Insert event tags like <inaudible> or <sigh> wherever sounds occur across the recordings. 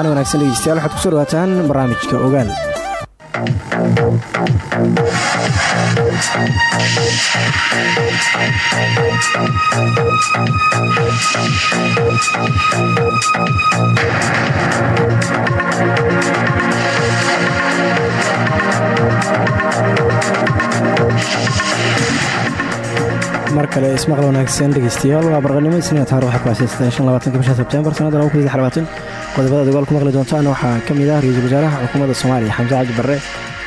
wacan wanaagsan dhegeystayaal waxaad ku soo dhawaataan barnaamijka ogaal mar kale ismaqal wanaagsan dhegeystayaal. Waa barqanimo isniin taar waxaa ku asaystaan shan labaatanka bisha sebtembar sanada laba kun iyo qodobada dagaal ku maqli doontaan waxaa ka mid ah ra'iisul wasaaraha xukuumadda soomaaliya xamse cabdi barre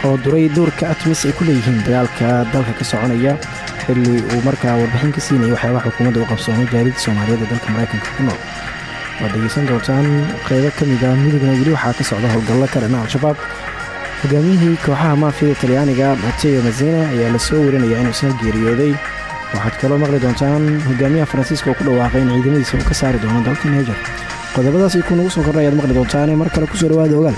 oo duray doorka atmis ay ku leeyihiin dagaalka dalka ka soconaya. Xilli uu markaa warbixin ka siinayay waxyaabaha xukuumadda u qabsoomay jaalida soomaaliyeed ee dalka maraykanka ku nool. Waad dhegeysan doontaan qeybo ka mid ah midugna weli waxaa ka socda howlgallo ka dhana al-shabaab. Hogaamiyihii kooxaha maafiyada talyaaniga mateo mazina ayaa la soo warinaya inuu isna geeriyooday. Waxaad kaloo maqli doontaan hogaamiyaha faransiiska oo ku dhawaaqay in ciidamadiisa uu ka saari doono dalka neejar qodobadaas ku nagu soo korna ayaad maqli doontaane mar kale ku soo dhawaada ogaal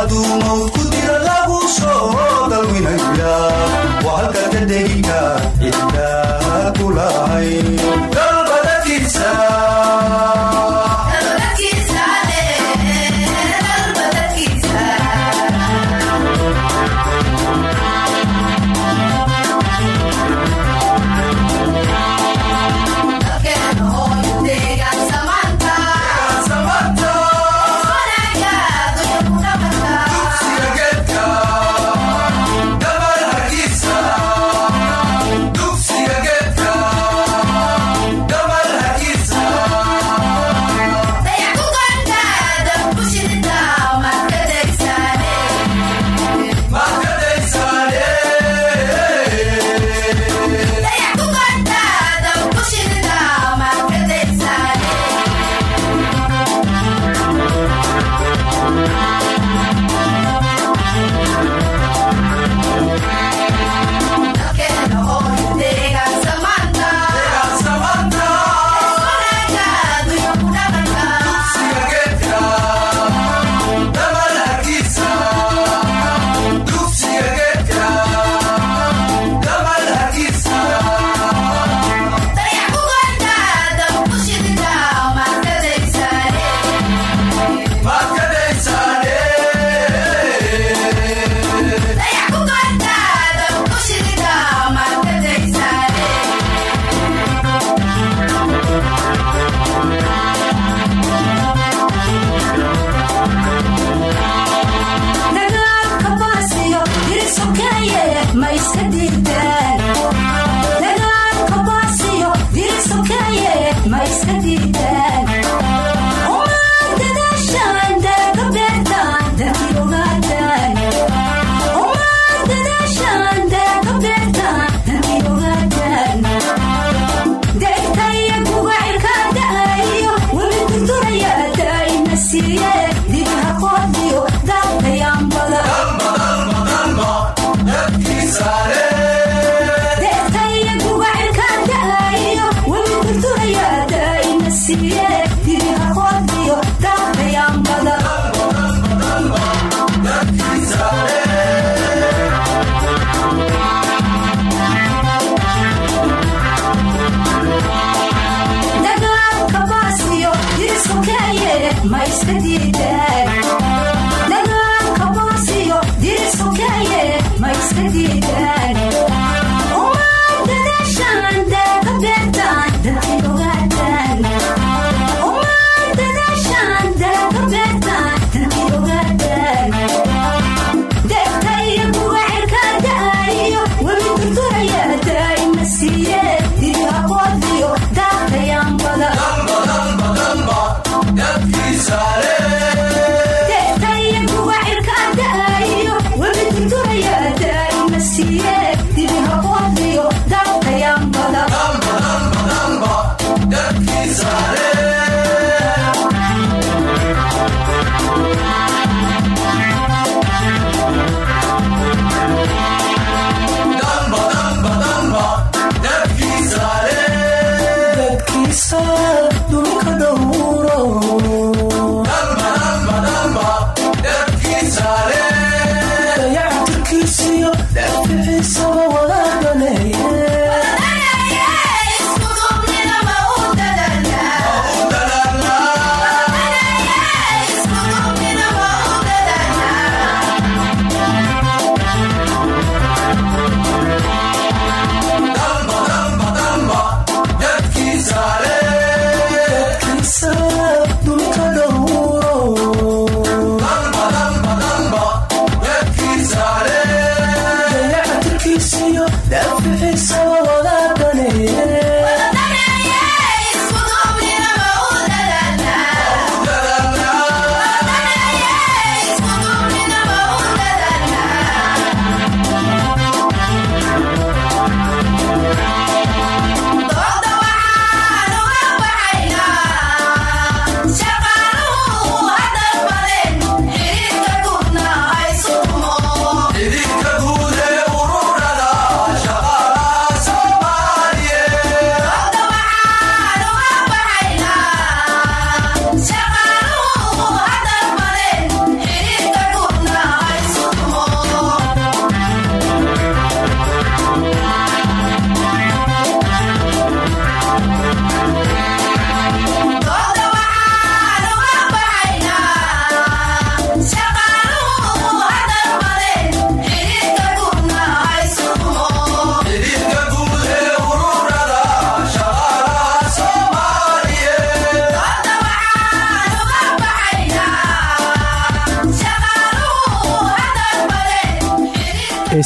aduumaw kudira lagu soo dalwinaya waa halka dadegika ku lahay.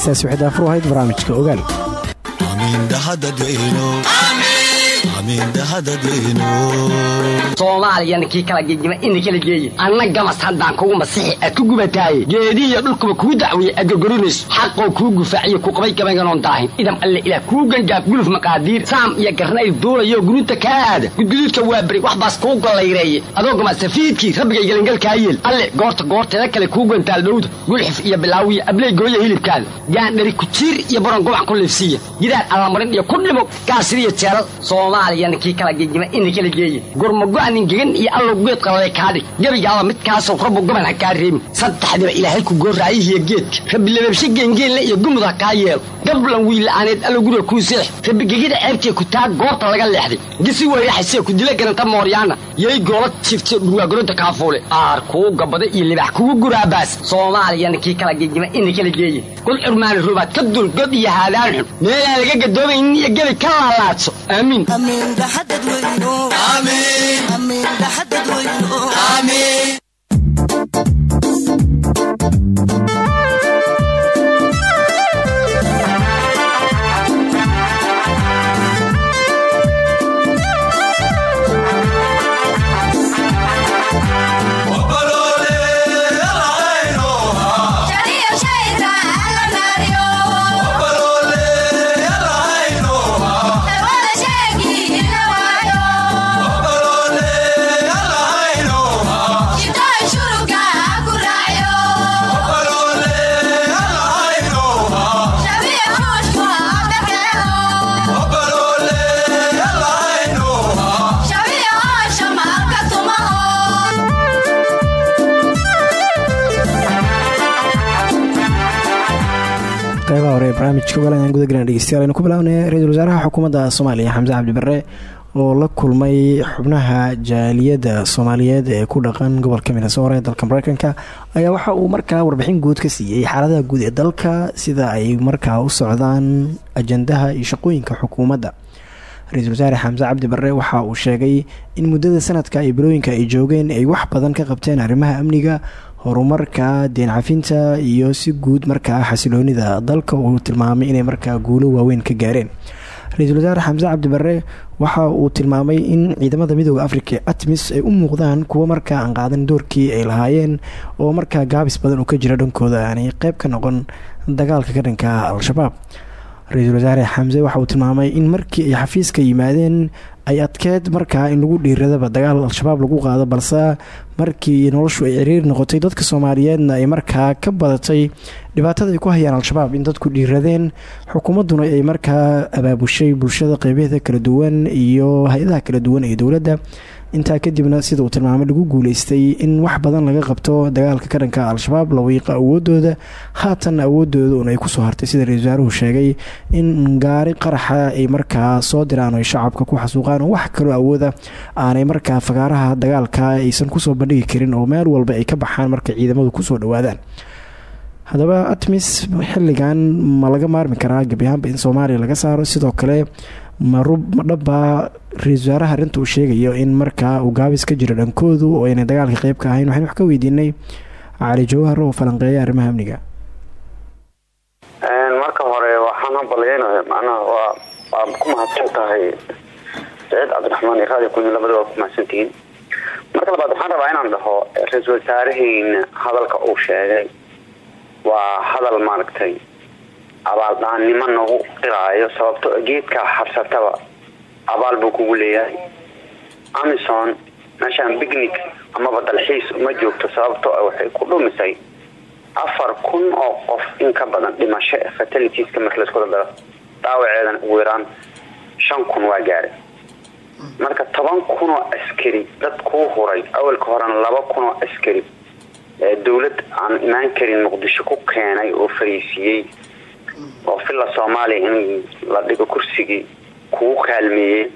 Heestaasi waxay daafur ahayd barnaamijka ogaal soomaaliyana kii kala gegima ina kala geeye anna gamas haddaan kugu masixi aad ku gubataaye geedihiyo dhulkuba kuu dacweeye aad gorgorinayso xaqoo kuu gufaaciyo ku qabay gabaynganoon daahin idam alle ilaah kuu gangaab guluf maqaadiir saam iyo garnayl duulayo guruuta kaa aada gudguduudka waa beri wax baas kuu gollayreeye adoo gamasafiidkii rabbigay gelangalkaa yeel alle goorta goorteeda kale kuu gantaal dhowda gulxif iyo bilaawiya abley gooya hilibkaada gaandhari kujiir iyo baron gobac ku liifsiiya gidaar allamarin iyo ku dhimo gaasiriyo jeelal soomaaliyana kii kala gegima ina kala geeye gurmago-anin gegan iyo allow geed qalale kaadhig gebigaaba midkaasoo rabbu goban ha kaa reebin saddexdiba ilaahay ku gooraayihiyo geedka. Rabbi lababshe geengeenle iyo gumud ha kaa yeelo. Gablan wiila'aaneed allow guriga kuu seex. Rabbi gegida ceebtiya ku taa goobta laga leexday. Gisi weyraxasee ku dila garanta mooryaana. Yay goola jifte dhurwaagoronta kaafuule aar kuu gabada iyo libax kugu guraabaas soomaaliyana kii kala gegima ina kala geeye god curmaani rubaad ka dul god iyo haadaan xun meelaan laga gadoomaynin iyo gebi ka laalaadso aamiin barnaamijka ogaal ayaan guda galan dhegeystayaal aynu ku bilaabnay ra'iisul wasaaraha xukuumadda soomaaliya xamse cabdi barre oo la kulmay xubnaha jaaliyadda soomaaliyeed ee ku dhaqan gobolka minnesota ee dalka mareykanka ayaa waxa uu markaa warbixin guud ka siiyey xaaladaha guud ee dalka sida ay markaa u socdaan ajandaha iyo shaqooyinka xukuumadda. Ra'iisul wasaare xamse cabdi barre waxa uu sheegay in muddada sanadka iyo bilooyinka ay joogeen ay wax badan ka qabteen arrimaha amniga horumarka deen cafinta iyo si guud markaa xasiloonida. Dalka uu tilmaamay inay markaa guulo waaweyn ka gaareen. Ra'iisul wasaare xamse cabdi barre waxa uu tilmaamay in ciidamada midooda africa atmis ay u muuqdaan kuwo markaa aan qaadan doorkii ay lahaayeen oo markaa gaabis badan uu ka jira dhankooda aanay qeyb ka noqon dagaalka ka dhanka al-shabaab. Ra'iisul wasaare xamse waxa uu tilmaamay in markii ay xafiiska yimaadeen ay adkeed markaa in lagu dhiiradaba dagaal al-shabaab lagu qaado balse markii noloshu ay ciriir noqotay dadka soomaaliyeedna ay markaa ka badatay dhibaatada ay ku hayaan al-shabaab in dadku dhiiradeen. Xukuumadduna ay markaa abaabushay bulshada qeybaheeda kala duwan iyo hay'adaha kala duwan ee dowladda intaa kadibna sida uu tilmaamay lagu guuleystay in wax badan laga qabto dagaalka ka dhanka al-shabaab la wiiqa awoodooda haatan awoodooda un ay ku soo hartay sida ra'isul wasaaruhu sheegay in gaari qaraxa ay markaa soo diraan oy shacabka ku xasuuqaan wax kaloo awooda aanay markaa fagaaraha dagaalka aysan ku soo bandhigi karin oo meel walba ay ka baxaan markay ciidamadu ku soo dhawaadaan haddaba atmis xilligan ma laga maarmi karaa gebi ahaanba in soomaaliya laga saaro. Sidoo kale marub madhabbaa ra'isul wasaaraha arrinta uu sheegayo in markaa uu gaabis ka jiro dhankoodu oo aynay dagaalka qeyb ka ahayn waxaynu wax ka weydiinay cali jawhar oo falanqeeya arrimaha amniga. Marka hore waxaan hambalyeynaya macnaha waa ku mahadsan tahay saciid cabdiraxmaan iyo raadi kun labada waa ku mahadsantihiin marka labaad waxaan rabaa inaan dhaho ra'iisul wasaaraheyna hadalka uu sheegay. Waa hadal maaragtay abaaldhaannimo nagu qiraayo sababto geedka habsataba abaal buu kugu leeyahay. Amison meeshaan bicnic amaba dalxiis uma joogto sababto waxay ku dhumisay afar kun oo qof in ka badan dhimasho fatalitiska marka laiskuda daro. Dhaawaceedan ugu yaraan shan kun waa gaaray marka toban kun oo askari dad kuu huray awalka horena laba kun oo askari dowlad aan imaan karin muqdisho ku keenay oo fariisiiyey oo villa soomaaliya in la dhigo kursigii kugu kaalmeeyey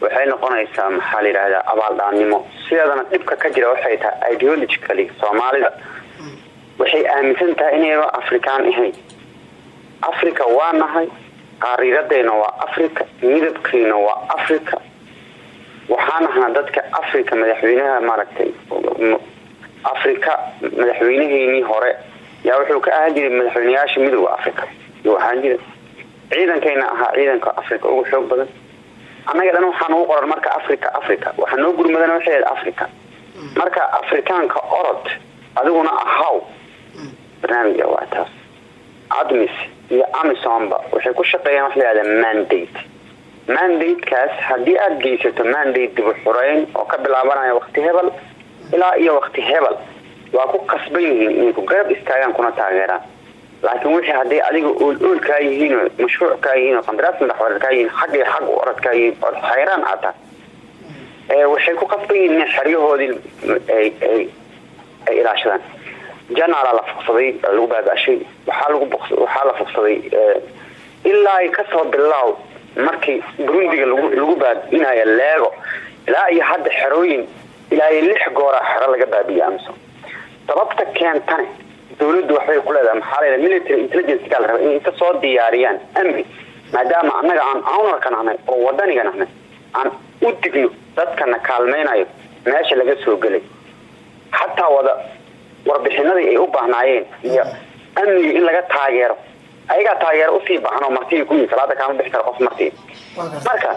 waxay noqonaysaa maxaa la yidhahdaa abaaldhaannimo sideedana dhibka ka jira waxay tahay ideologically soomaalida. Waxay aaminsan tahay inayba afrikaan ahayn. Africa waa nahay qariiradayna waa africa midabkiina waa africa waxaan ahnaa dadka africa madaxweynaha maaragtay africa madaxweynaheynii hore yaa wuxuu ka ahaan jiray madaxweyneyaasha midooda africa yuu ahaan jiray ciidankayna ahaa ciidanka africa ugu xoog badan. Annaga dhan waxaa nagu qoran marka africa africa waxaa noo gurmadana waxay africa marka afrikaanka orod adiguna ahaw barnaamija waa taas. Admis iyo amisonba waxay ku shaqeeyaan wax layihahda mandate. Mandate-kaas haddii aada geysato mandate dibu xureyn oo ka bilaabanaya waqti hebel ilaa iyo waqti hebel waa ku qasban yihiin inay ku garab istaagaan kuna taageeraan laakiin wixii hadday adiga ool ool kaa yihiin mashruuc kaa yihiin oo qandaraas madaxwareer kaa yihiin xag iyo xag orad kaa yihiin ood xayraan aad tahay waxay ku qasban yihiin in xeryahoodii ay ilaashadaan. Janaala la fuqsaday lagu baaba-ashay waxaa lagu waxaa la fuqsaday ilaa ay ka soo bilaaw markii burundiga lagu baabi'inayo leego ilaa iyo hadda xerooyin ilaa iyo lix gooraa xero laga baabiya amso. Sababta keentane dawladdu waxbay ku leedahay maxaa military intelligence kaa la raba inay inta soo diyaariyaan amni maadaama annaga aan ownarka nahnay oo wadaniga nahnay aan u digno dadkana kaalmaynayo meesha laga soo gelay. Xataa wada warbixinadii ay u baahnaayeen iyo amniga in laga taageero. Ayagaa taageero u sii baahan oo martii ku yihiin salaada kaama bixi kara qof martii marka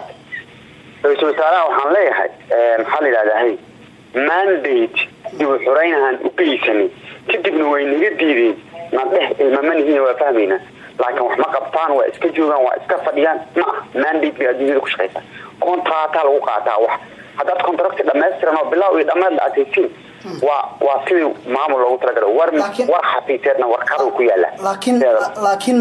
ra'iisul waxaan leeyahay maxaa la mandate dibu xureynahaan u geysanin kadibna way naga diideen. Nadheh ilmamanihiina waa fahmaynaa laakiin wax ma qabtaan waa iska joogaan waa iska fadhiyaan. Ma ah mandate bay adduunyada ku shaqaysaa contractaa lagu qaataa wax. Haddaad contracti dhamaystiran oo bilow iyo dhammaadla aad haysiin waa waa sidii maamul loogu talagalo war war xafiiseedna warkadu ku yaalla laakiin laakiin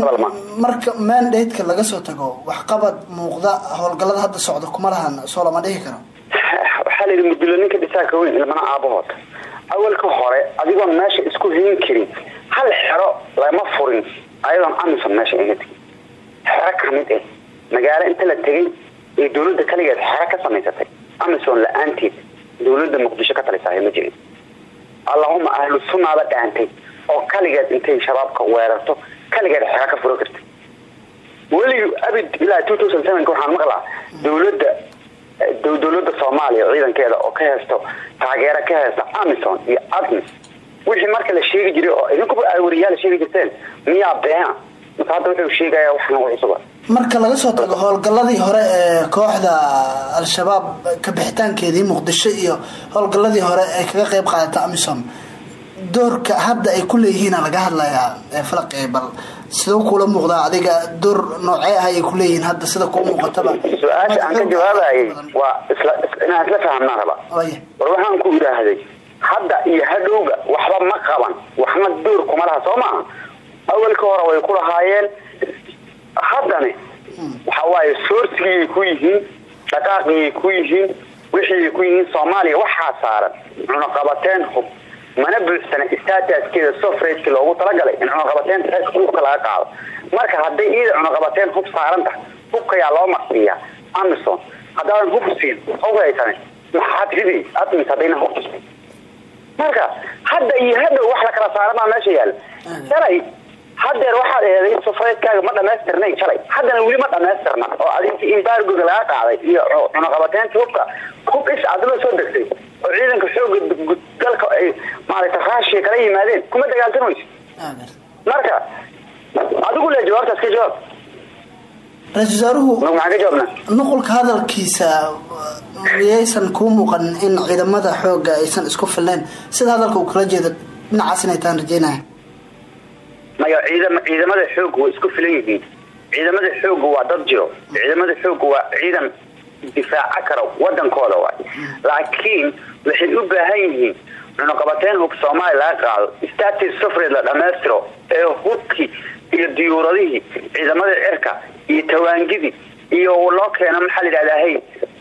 marka mandate-ka laga soo tago waxqabad muuqda howlgallada hadda socda kuma lahan soo lama dhihi karo. <sighs> Waxaa la yidhi mudulo ninka dhisaaka weyn ilmana aabahood awalka hore adigoon meesha isku hayn karin hal xero lama furin ayadoon amison meesha ayna tegin xero ka mid ah magaalo inta la tegay ee dowladda kaligeed xero ka samaysatay. Amison la'aanteed dowladda muqdisho ka talisahay ma jirin. Allahuma ahlu sunnaaba dhaantay oo kaligeed intay shabaabka weerarto kaligeed xero ka furo kartay. Weli abid ilaa waxaan maqlaa dowladda dowladda soomaaliya ciidankeeda oo ka heesto taageero ka heesta amison iyo admis wixii marka la sheegi jiray oo idinkuba ay wariyaal sheegi jirteen miyaa beena marka hadda wuxuu sheegaya wax nagu marka laga soo tago howlgaladii hore ee kooxda al-shabaab ka bixitaankeedii muqdisho iyo howlgaladii hore ee kaga qeyb qaadata amison doorka hadda ay ku leeyihiina laga hadlayaa bal sidau kula muuqdaa adiga door noocee ah ay kuleeyihiin hadda sida kuu muuqataba? Su'aasha aan ka jawaabayay waa inaan isla fahamnaan raba. War waxaan ku idhaahday hadda iyo hadhowga waxba ma qaban waxna door kuma laha soo maaha awalka hore way ku lahaayeen. Haddane waxa waaye soorsigiyay ku yihiin dhaqaaqiyay ku yihiin wixiiay ku yihiin soomaaliya waxaa saaran cunaqabateen hub mana buuxsana statuskeeda sofrageki loogu talagalay in cunaqabateenta reerka hubka laga qaado. Marka hadday iyada cunaqabateen hub saaran tahay hubkayaa loo marsiiyaa amison haddaadan hub siin hub haysanin maxaad ridi haddayna hub marka hadda iyo hadhow wax la kala baa meesha yaalla shalay hadeer waxaad eeday sofreedkaaga ma dhamaystirnay shalay. Haddana weli ma dhamaystirna oo adinka imbargoga laga qaaday iyo cunaqabateynta hubka. Hub is adla soo degtay. Oo ciidanka xooga dalka ay maaragta raashiya kala yimaadeen. Kuma dagaaltamayso marka adigu le jawaabtaas ka jawaab. Ra'isul wasaaruhu nuqulka hadalkiisa miyaysan kuu muuqan in ciidamada xooga aysan isku filnayn? Sida hadalka uu kala jeedo dhinacaas inay taan rajeynaya maya ciidam ciidamada xooga way isku filan yihiin. Ciidamada xooga waa dad jiro. Ciidamada xooga waa ciidan difaaca kara wadankooda waay. Laakiin waxay u baahan yihiin cunaqabateyn hub soomaaliya laga qaado sofred la dhammaystiro ee hubkii iyo diyuuradihii ciidamada cirka iyo tawaangidii iyo loo keeno maxaa la yidhahdaa hey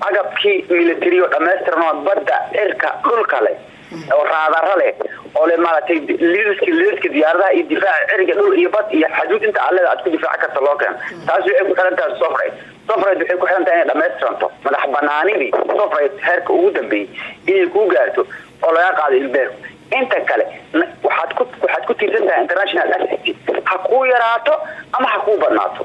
agabkii military oo dhammaystiranoo badda cirka dhulka leh oo raadaro leh oo le maaragtay liiska liiska diyaaradaha iyo difaaca ciriga dhul iyo bad iyo xaduud inta alleda aad ku difaaci karta loo keeno. Taas waxay ku xiran tahay sofred sofred waxay ku xiran tahay inay dhamaystiranto madax banaanidii sofred heerka ugu dambeeyey inay kuu gaarto. Oo laga qaado ilbeerku inta kale waxaad ku waxaad ku tiirsan tahay international ha kuu yaraato ama ha kuu badnaato.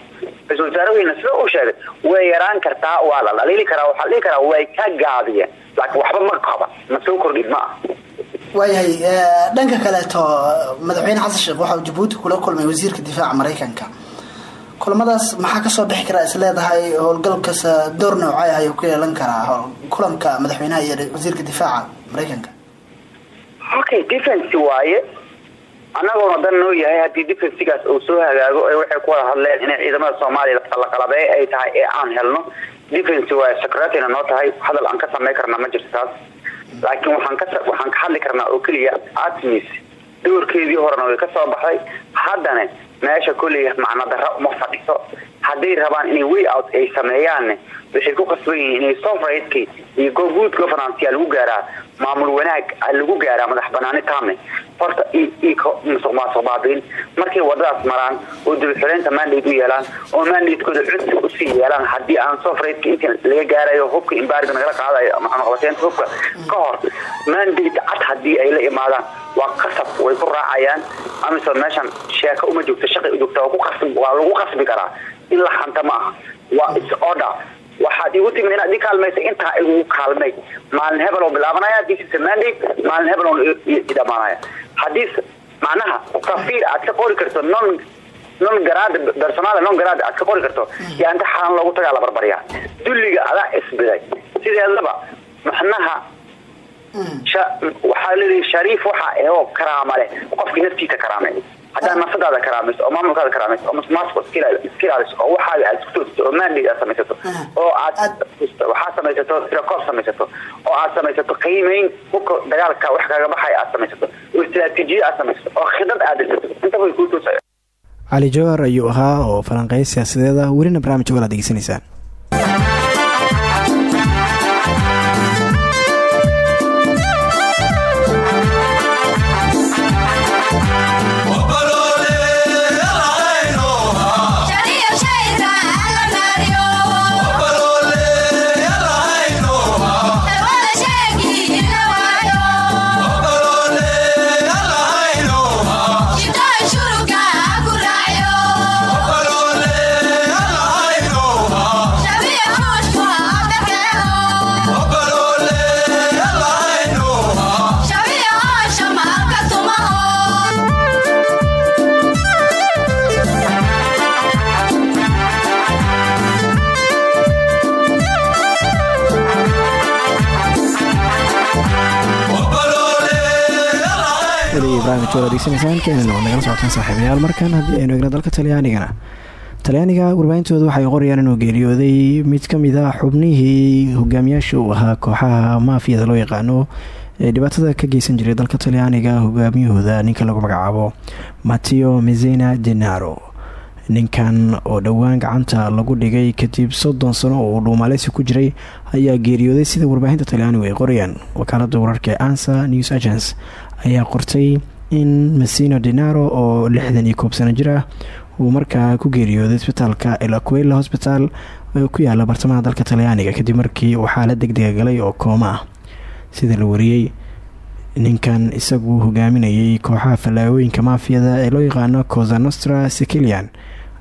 Ra'isul wasaaraheyna sida uu sheegay way yaraan kartaa waa la dhaliili karaa waxaa la karaa way ka gaabiyeen laakiin waxba ma qaban ma soo kordhin ma ah waayahay dhanka kaleeto madaxweyne xasan sheekh waxa uu jabuuti kula kulmay wasiirka difaaca maraykanka kulamadaas maxaa ka soo bixi karaa is leedahay? Howlgalkas door noocay ayuu ku yeelan karaa kulanka madaxweynaha iyo wasiirka difaaca maraykanka okay defense waaye annagoona dan noo yahay haddii defensigaas uu soo hagaago waxay ku wada hadleen inay ciidamada soomaaliya la qalabeey ay tahay ee aan helno. Defense waaye secretarina noo tahay hadal aan ka samey karna ma jirto taas. Laakiin waxaan ka hadli karnaa oo keliya atmis doorkeedii horena way ka soo baxday. Haddana meesha kolley macno darra uma fadhiso. Hadday rabaan inay way out ay sameeyaanne waxay ku qasban yihiin inay sofraidki iyo good governance lagu gaaraa maamul wanaag lagu gaaraa madax banaani taame. Horta musuq maasuq baabiin markay wadadaas maraan oo dulxuleynta mandate u yeelaan oo mandatekooda cudsi u sii yeelaan haddii aan sofraidka inta laga gaarayo hubka imbaariga nagala qaadayo ama cunaqabateynta hubka ka hor mandate cad haddii ay la imaadaan waa qasab way ku raacayaan. Amisom meeshan sheeka uma joogto shaqi u joogta waa lagu qasbi karaa. In la hanta ma aha. Waa is order. Waxaad igu timid inaad ii kaalmaysa intaa igu kaalmay. Maalin hebel oo bilaabanaya this is a mandate. Maalin hebel oo idhamaanaya haddii macnaha safiir aad ka qori karto non non garaad personal non garaad aad ka qori karto yaa inta xalan loogu tagaa la barbaryaa dulliga adaa isbiday sideedaba maxnaha waxaa leedahay shariif waxa oo karaama leh. Qofkii naftiisa karaame. Haddaad nafsadaada karaamayso oo maamulkaada karaamayso oo masmaasku iska ilaaliso oo waxaaga aad isku toosiso oo aad samaysato oo aad waxaad samaysato record samaysato oo aad samaysato qiimeyn hubka dagaalka wax kaga baxaya aad samaysato oo istiraatiijiya aad samaysato oo khidad aad dhisato intaba way kuu toosaya cali jawhar ayuu ahaa oo falanqeyn siyaasadeeda. Welina barnaamijka walaad degeysanaysaan barnaamij wada degeysanaysaan keenana waad nagala socotaan saaxiibayaal markan. Haddii aynu egno dalka talyaanigana talyaaniga warbaahintooda waxay qorayaan inuu geeriyooday mid ka mid a xubnihii hogaamiyaasha uu ahaa kooxaha maafiyada loo yaqaano ee dhibaatada ka geysan jiray dalka talyaaniga hogaamiyahooda ninka lagu magacaabo mateo mezena denaro ninkan oo dhowaan gacanta lagu dhigay kadib soddon sano oo uu dhuumaaleysi ku jiray ayaa geeriyooday sida warbaahinta talyaanigu ay qorayaan. Wakaalada wararka ansa news agence ayaa qortay in masino denaro oo lixdan iyo koob sano jir ah uu markaa ku geeriyooday isbitaalka elaquela hosbital oo ku yaalla bartamaha dalka talyaaniga kadib markii uu xaalad degdega galay oo kooma ah. Sida la wariyey ninkan isagu hogaaminayay kooxaha fallaagooyinka maafiyada ee loo yaqaano cosa nostra sicilian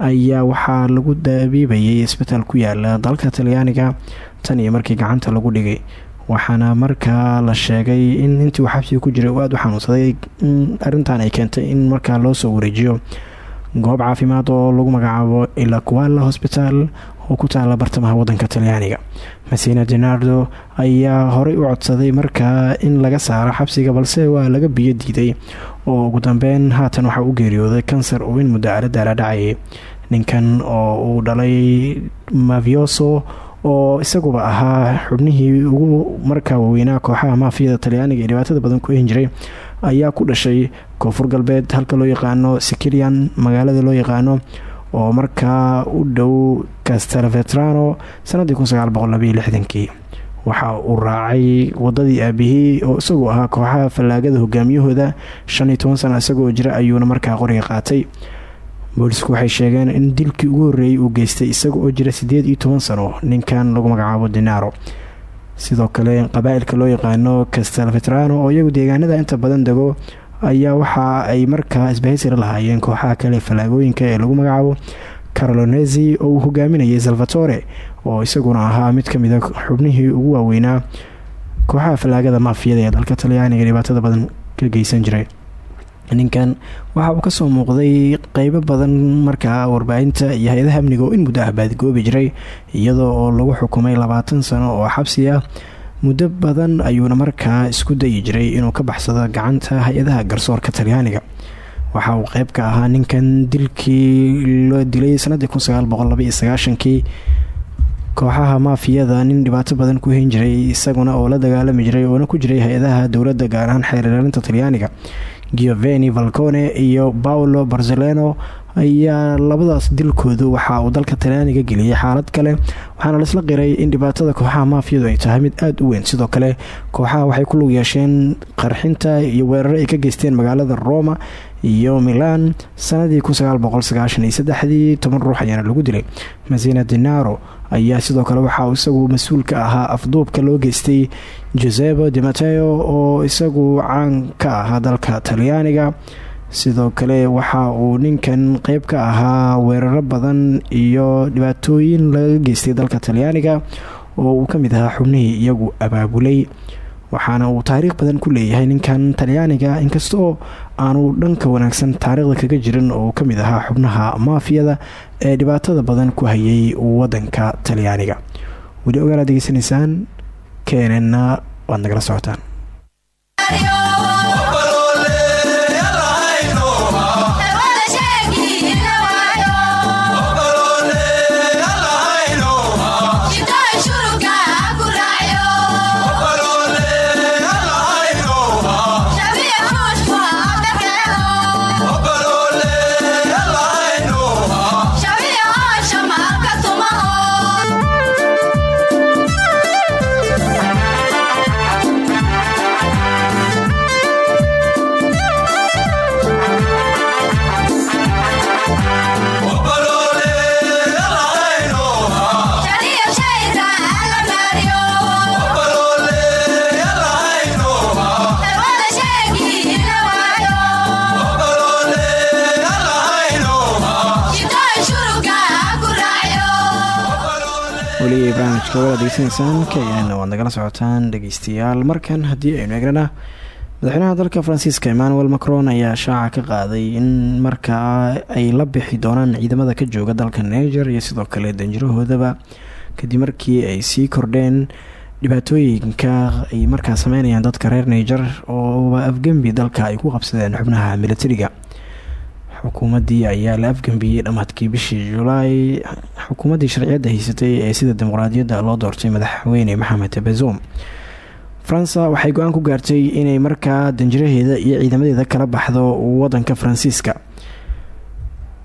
ayaa waxaa lagu daabiibayay isbitaal ku yaalla dalka talyaaniga tan iyo markii gacanta lagu dhigay waxaana markaa la sheegay in intii uu xabsiga ku jiray uu aada u xanuunsaday arrintan ay keentay in markaa loo soo wareejiyo goob caafimaad oo lagu magacaabo ilaquala hosbital oo ku taala bartamaha wadanka talyaaniga. Masina denardo ayaa horey u codsaday markaa in laga saaro xabsiga balse waa laga biyo diiday. Oo ugu dambeyn haatan waxaa u geeriyooday kansar in muddo aladaala dhacayay. Ninkan oo uu dhalay mavioso oo isaguba ahaa xubnihii ugu markaa waaweynaa kooxaha maafiyada talyaaniga ee dhibaatada badan ku ehin jiray ayaa ku dhashay koonfur galbeed halka loo yaqaano sikilian magaalada loo yaqaano oo markaa u dhow castelvetrano sanadii kii waxa uu raacay wadadii aabihii oo isagu ahaa kooxaha fallaagada hogaamiyahooda shan iyo isagoo jira ayuuna markaa qoriga qaatay boolisku waxay sheegeen in dilkii ugu horreeyay uu geystay isaga oo jira siddeed iyo toban sano ninkan lagu magacaabo dinaro sidoo kale qabaa-ilka loo yaqaano castelvetrano oo iyagu deegaanada inta badan dego ayaa waxa ay markaa isbahaysira lahaayeen kooxaha kale fallaagooyinka ee lagu magacaabo carolonesi oo uu hogaaminayay salvatore oo isaguna ahaa mid ka mid a xubnihii ugu waaweynaa kooxaha fallaagada maafiyada ee dalka talyaaniga dhibaatada badan ka geysan jiray ninkan waxa uu ka soo muuqday qeybo badan markaa warbaahinta iyo hay'adaha amniga oo in muddo ah baadgoobi jiray iyadoo oo lagu xukumay labaatan sano oo xabsi ah. Muddo badan ayuuna markaa isku dayi jiray inuu ka baxsado gacanta hay'adaha garsoorka talyaaniga. Waxa uu qeyb ka ahaa ninkan dilkii loo dilay sanadii kii kooxaha maafiyada nin dhibaato badan ku hen jiray isaguna oo la dagaalami jiray oona ku jiray hay'adaha dowladda gaar ahaan xeerlaalinta talyaaniga gioveni valcone iyo paolo barzaleno ayaa labadaas dilkoodu waxa uu dalka talyaaniga geliyay xaalad kale waxaana laisla qiray in dhibaatada kooxaha maafiyadu ay tahay mid aada u weyn. Sidoo kale kooxaha waxay ku lug yeesheen qarxinta iyo weeraro ay ka geysteen magaalada roma iyo milan sanadii ii toban ruux ayaana lagu dilay. Masina dinaro ayaa sidoo kale waxa uu isagu mas'uul ka ahaa afduubka loo geystay josebo de mateo oo isagu caan ka ahaa dalka talyaaniga. Sidoo kale waxa uu ninkan qeyb ka ahaa weeraro badan iyo dhibaatooyin laga geystay dalka talyaaniga oo uu ka mid ahaa xubnihii iyagu abaabulay waxaana uu taariikh badan ku leeyahay ninkan talyaaniga inkastaoo aanu dhanka wanaagsan taariikhda kaga jirin oo uu ka mid ahaa xubnaha maafiyada ee dhibaatada badan ku hayay wadanka talyaaniga. Weli ogaalaad degeysanaysaan keenena waad nagala socotaan barnaamijka wala degeysanaysaan keyana waad nagala socotaan dhegeystayaal markan haddii aynu eegnana madaxweynaha dalka faransiiska emmanuel macron ayaa shaaca ka qaaday in markaa ay la bixi doonaan ciidamada ka jooga dalka niger iyo sidoo kale danjirahoodaba kadib markii ay sii kordheen dhibaatooyinka ay markaa sameynayaan dadka reer niger oo afgembi dalka ay ku qabsadeen xubnaha militariga xukuumaddii ayaa la afgembiyey dhammaadkii bishii julaay xukuumaddii sharciyadda haysatay ee sida dimuqraadiyadda loo doortay madaxweyne maxamed bazoum faransa waxay go'aan ku gaartay inay markaa danjiraheeda iyo ciidamadeeda kala baxdo wadanka faransiiska.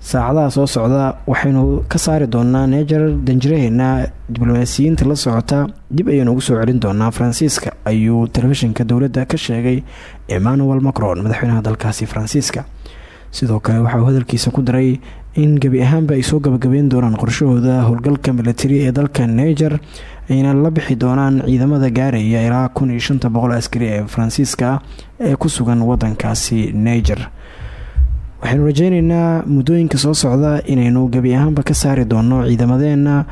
Saacadaha soo socda waxaynu ka saari doonaa neger danjiraheena diblomaasiyiinta la socota dib ayaynu ugu soo celin doonaa faransiiska ayuu telefishinka dowladda ka sheegay emmanuel macron madaxweynaha dalkaasi faransiiska sidoo kale waxauu hadalkiisa ku daray in gebi ahaanba ay soo gabagabeyn doonaan qorshahooda howlgalka milatari ee dalka niger ayna la bixi doonaan ciidamada gaaraya ilaa kun iyo shanta boqol askari ee faransiiska ee ku sugan wadankaasi niger. Waxaynu rajeyneynaa muddooyinka soo socda inaynu gebi ahaanba ka saari doono ciidamadeena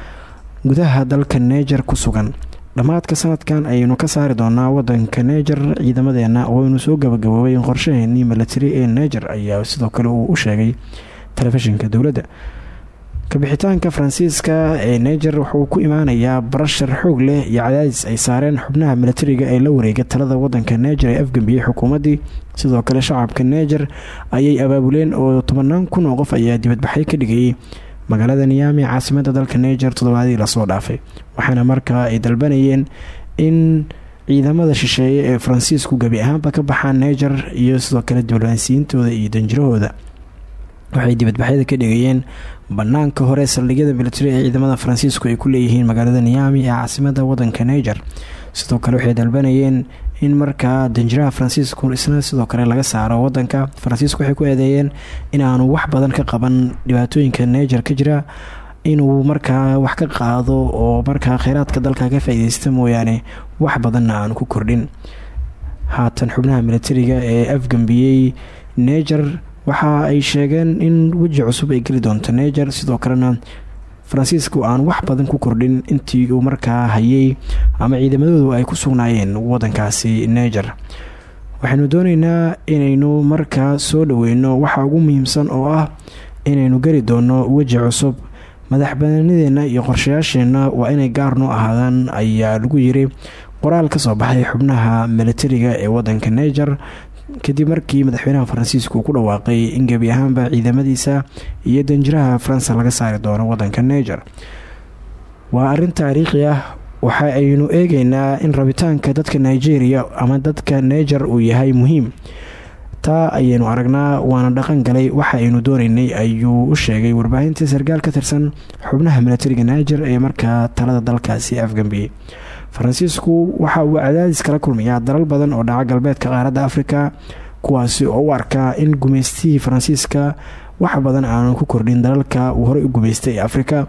gudaha dalka niger ku sugan dhammaadka sanadkan ayaynu ka saari doonaa wadanka niger. Ciidamadeena waynu soo gabagaboobay qorshaheenii milatari ee niger ayaa sidoo kale uu u sheegay telefishinka dowladda. Kabixitaanka faransiiska ee niger wuxuu ku imaanayaa barashar xoog leh iyo cadaadis ay saareen xubnaha milatariga ee la wareega talada wadanka niger ee afgambiyey xukuumaddii sidoo kale shacabka niger ayay abaabuleen oo tobanaan kun oo qof ayaa dibadbaxay ka dhigayay magaalada niyaami caasimada dalka niger toddobaadii la soo dhaafay waxaana markaa ay dalbanayeen in ciidamada shisheeye ee faransiisku gebi ahaanba ka baxaan niger iyo sidoo kale diblomaasiyiintooda iyo danjirahooda. Waxay dibadbaxyada ka dhigayeen banaanka hore saldhigyada militari ee ciidamada faransiisku ay ku leeyihiin magaalada niyaami ee caasimada wadanka niger. Sidoo kale waxay dalbanayeen in markaa danjiraha faransiisku isna sidoo kale laga saaro wadanka faransiisku waxay ku eedeeyeen inaanu wax badan ka qaban dhibaatooyinka niger ka jira inuu markaa wax ka qaado oo markaa kheyraadka dalka ka faa mooyaane wax badanna aanu ku kordhin. Haatan xubnaha militariga ee afgambiyey niger waxa ay sheegeen in weji cusub ay geli doonto niger sidoo kalena faransiisku aan wax badan ku kordhin intii uu markaa hayay ama ciidamadoodu ay ku sugnaayeen wadankaasi niger. Waxaynu dooneynaa inaynu markaa soo dhaweyno waxa ugu muhiimsan oo ah inaynu geli doono weji cusub. Madaxbanaanideenna iyo qorshayaasheenna waa inay gaarnoo ahaadaan ayaa lagu yiri qoraal ka soo baxay xubnaha militariga ee wadanka niger kadib markii madaxweynaha faransiiska uu ku dhawaaqay in gebi ahaanba ciidamadiisa iyo danjiraha faransa laga saari doono wadanka niger. Waa arrin taariikhi ah waxa aynu eegeynaa in rabitaanka dadka nigeria ama dadka niger uu yahay muhiim. Taa ayaynu aragnaa waana dhaqan galay waxa aynu dooneynay ayuu u sheegay warbaahinta sarkaal ka tirsan xubnaha milatariga niger ee markaa talada dalkaasi afgambiyey faransiisku waxa uu cadaadis kala kulmayaa dalal badan oo dhaca galbeedka qaaradda afrika kuwaasi oo u arkaa in gumaystihii faransiiska wax badan aanu ku kordhin dalalka uu horey u gumaystay afrika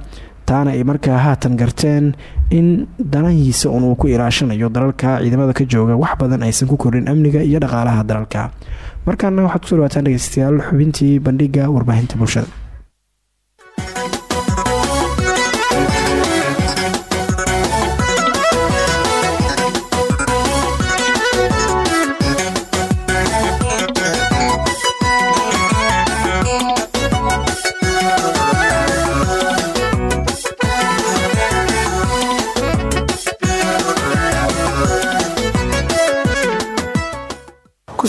taana ay markaa haatan garteen in danahiisa un uu ku ilaashanayo dalalka ciidamada ka jooga wax badan aysan ku kordhin amniga iyo dhaqaalaha dalalka. Markaana waxaad ku soo dhawaataan dhegeystayaal xubintii bandhiga warbaahinta bulshada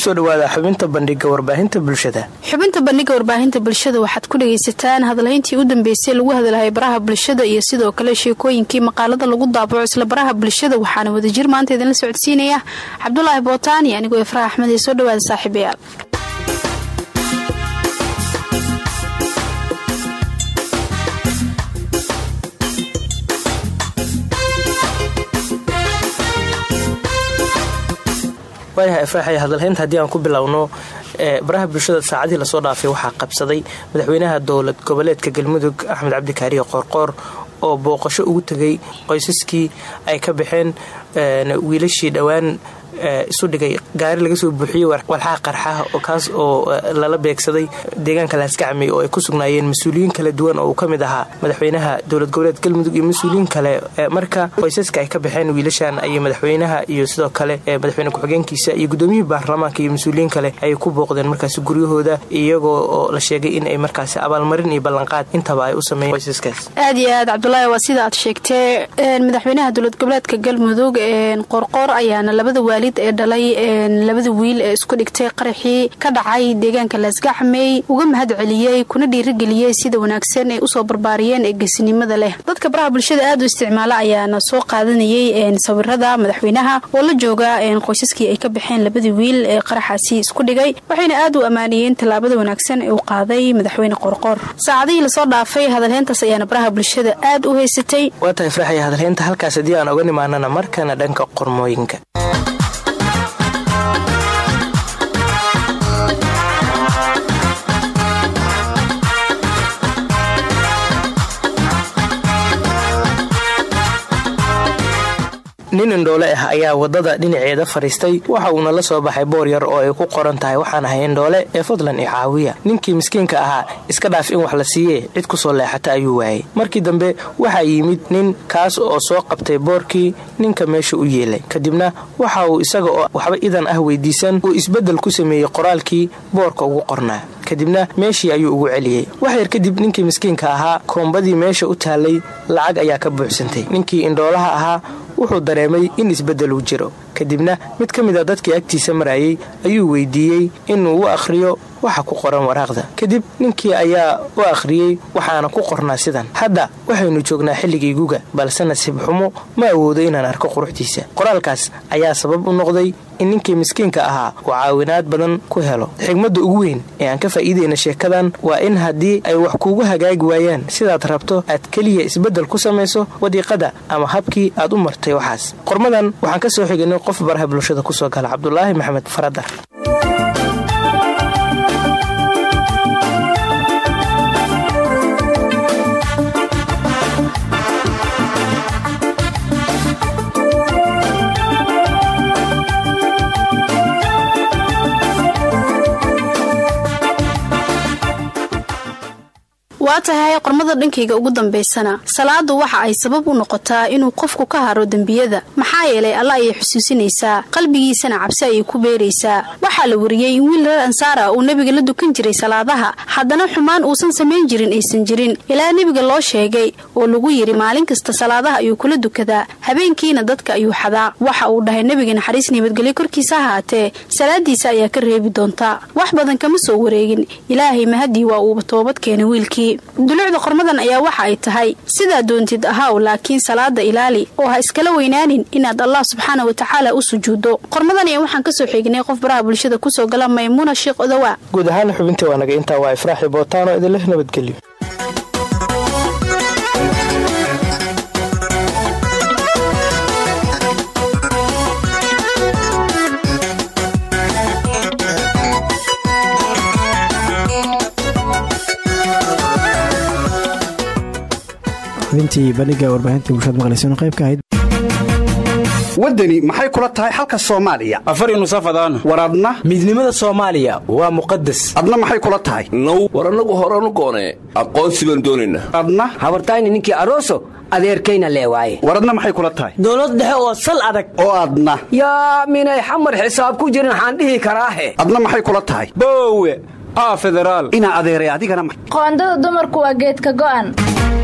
ku soo dhawaada xubinta bandhiga warbaahinta bulshada. Xubinta bandhiga warbaahinta bulshada waxaad ku dhagaysataan hadalhayntii u dambeysay lagu hadalhay baraha bulshada iyo sidoo kale sheekooyinkii maqaalada lagu daabaco isla baraha bulshada. Waxaana wadajir maanta idinla socodsiinaya cabdulaahi bootaani anigoo ifraa axmed ee soo dhawaada saaxiibayaal waayahay ifraaxay hadalhaynta haddii aan ku bilowno baraha bulshada saacadii la soo dhaafay waxaa qabsaday madaxweynaha dowlad goboleedka galmudug axmed cabdikaariyo qoorqoor oo booqasho ugu tegay qoysaskii ay ka baxeen wiilashii dhowaan isu dhigay gaari laga soo buuxiyey walxaha qarxaha kaas oo lala beegsaday deegaanka laaskacmey oo ay ku sugnaayeen mas'uuliyiin kala duwan oo uu ka mid ahaa madaxweynaha dowlad goboleed galmudug iyo mas'uuliyiin kale. Marka qoysaska ay ka baxeen wiilashan ayay madaxweynaha iyo sidoo kale madaxweyne ku-xigeenkiisa iyo gudoomiyihii baarlamaanka iyo mas'uuliyiin kale ayay ku booqdeen markaasi guryahooda iyagoo oo la sheegay in ay markaasi abaalmarin iyo ballanqaad intaba ay u sameeyeen qoysaskaas. Aad iyo aad cabdulaahi waa sida aad sheegtee madaxweynaha dowlad goboleedka galmudug qorqoor ayaana labada waalid ee dhalay labada wiil ee isku dhigtay qaraxii ka dhacay deegaanka laasgaxmey uga mahad celiyey kuna dhiirigeliyey sida wanaagsan ay u soo barbaariyeen ee geesinimada leh. Dadka baraha bulshada aad u isticmaala ayaana soo qaadanayay sawirada madaxweynaha oo la jooga qoysaskii ay ka baxeen labadii wiil ee qaraxaasi isku dhigay waxayna aad u ammaaniyeen tallaabada wanaagsan ee uu qaaday madaxweyne qorqoor saacadihii la soo dhaafay hadalheyntaas ayaana baraha bulshada aad u haysatay. Waa tahay faraxaya hadalheynta halkaas haddii aan oga nimaanana markana dhanka qormooyinka nin indhoole ah ayaa waddada dhinaceeda fadhiistay waxa uuna la soo baxay boor yar oo ay ku qoran tahay waxaan ahay indhoole ee fadlan i caawiya. Ninkii miskiinka ahaa iska dhaaf in wax la siiyee cid ku soo leexata ayuu waayay. Markii dambe waxaa yimid nin kaas oo soo qabtay boorkii ninka meesha u yeelay. Kadibna waxa uu isaga oo waxba idan ah weydiisan uu isbeddel ku sameeyey qoraalkii boorka ugu qornaa kadibna meeshii ayuu ugu celiyey. Waxyar kadib ninkii miskiinka ahaa koombadii meesha u taallay lacag ayaa ka buuxsantay. Ninkii indhoolaha ahaa wuxuu dareemay in isbeddeluu jiro kadibna mid ka mid a dadkii agtiisa marayay ayuu weydiiyey inuu u akhriyo waxa ku qoran waraaqda. Kadib ninkii ayaa u akhriyey waxaana ku qornaa sidan. Hadda waxaynu joognaa xilligii guga balse nasiib xumo ma awoodo inaan arko quruxdiisa. Qoraalkaas ayaa sabab u noqday in ninkii miskiinka ahaa uu caawinaad badan ku helo. Xigmadda ugu weyn ee aan ka faa'iidayna sheekadan waa in haddii ay wax kuugu hagaagi waayaan sidaad rabto aad keliya isbeddel ku samayso wadiiqada ama habkii aad u martay waxaas. Qormadan waxaan ka soo xiganay qof baraha bulshada ku soo gala cabdulaahi maxamed faradar waa tahay qormada dhankayga ugu dambaysana salaadu waxa ay sabab u noqotaa inuu qofku ka haro dembiyada. Maxaa yeelay alla ayay xusuusinaysaa qalbigiisana cabsi ayay ku beeraysaa. Waxaa la wariyey in wiil reer ansaara uu nebiga la dukan jiray salaadaha haddana xumaan uusan samayn jirin aysan jirin. Ilaa nebiga loo sheegay oo lagu yidhi maalin kasta salaadaha ayuu kula dukadaa habeenkiina dadka ayuu xadaa. Waxa uu dhahay nebiga naxariis nabadgelyo korkiisa ahaatee salaadiisa ayaa ka reebi doontaa wax badan kama soo wareegin. Ilaahay mahadii waa uuba toobad keenay wiilkii dulucda qormadan ayaa waxa ay tahay sidaa doontid ahaw laakiin salaada ilaali oo ha iskala weynaanin inaad allah subxaana wa tacaala u sujuuddo. Qormadan ayaa waxaan ka soo xeegnay qof baraha bulshada ku soo gala maymuuna sheekh odowa guud ahaan xubintii waa naga intaa waa ifraaxi bootaano idinleh nabadgelyo xubintii bandhiga warbaahinta bulshada maqleysan qaybka ahayd. Waddani maxay kula tahay xalka soomaaliya? Afar nusafadaan war adna? Midnimada soomaaliya waa muqadas adna maxay kula tahay? Now war annagu horanu goonee aqoonsi baan doonaynaa adna? Habartayni ninkii aroso adeerkayna lee waaye. War adna maxay kula tahay? Dowlad dhexe oo sal adag. Oo adna. Yaa minay xamar xisaab ku jirin waxaan dhihi karaahe adna maxay kula tahay? Boowe aa federaal. Inaa adeeray adigana qoondada dumarku waa geedka go'an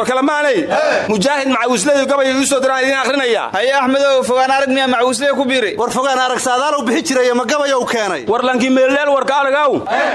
warkalamaanay mujaahid macawisley gabay ii soo diraan idiin akhrinaya. Haye axmedow fogaan arag miyaa macawisley ku biiri war fogaan arag saadaalow bixi jiraya ma gabayow keenay? War lankii meelleel warka aragaw?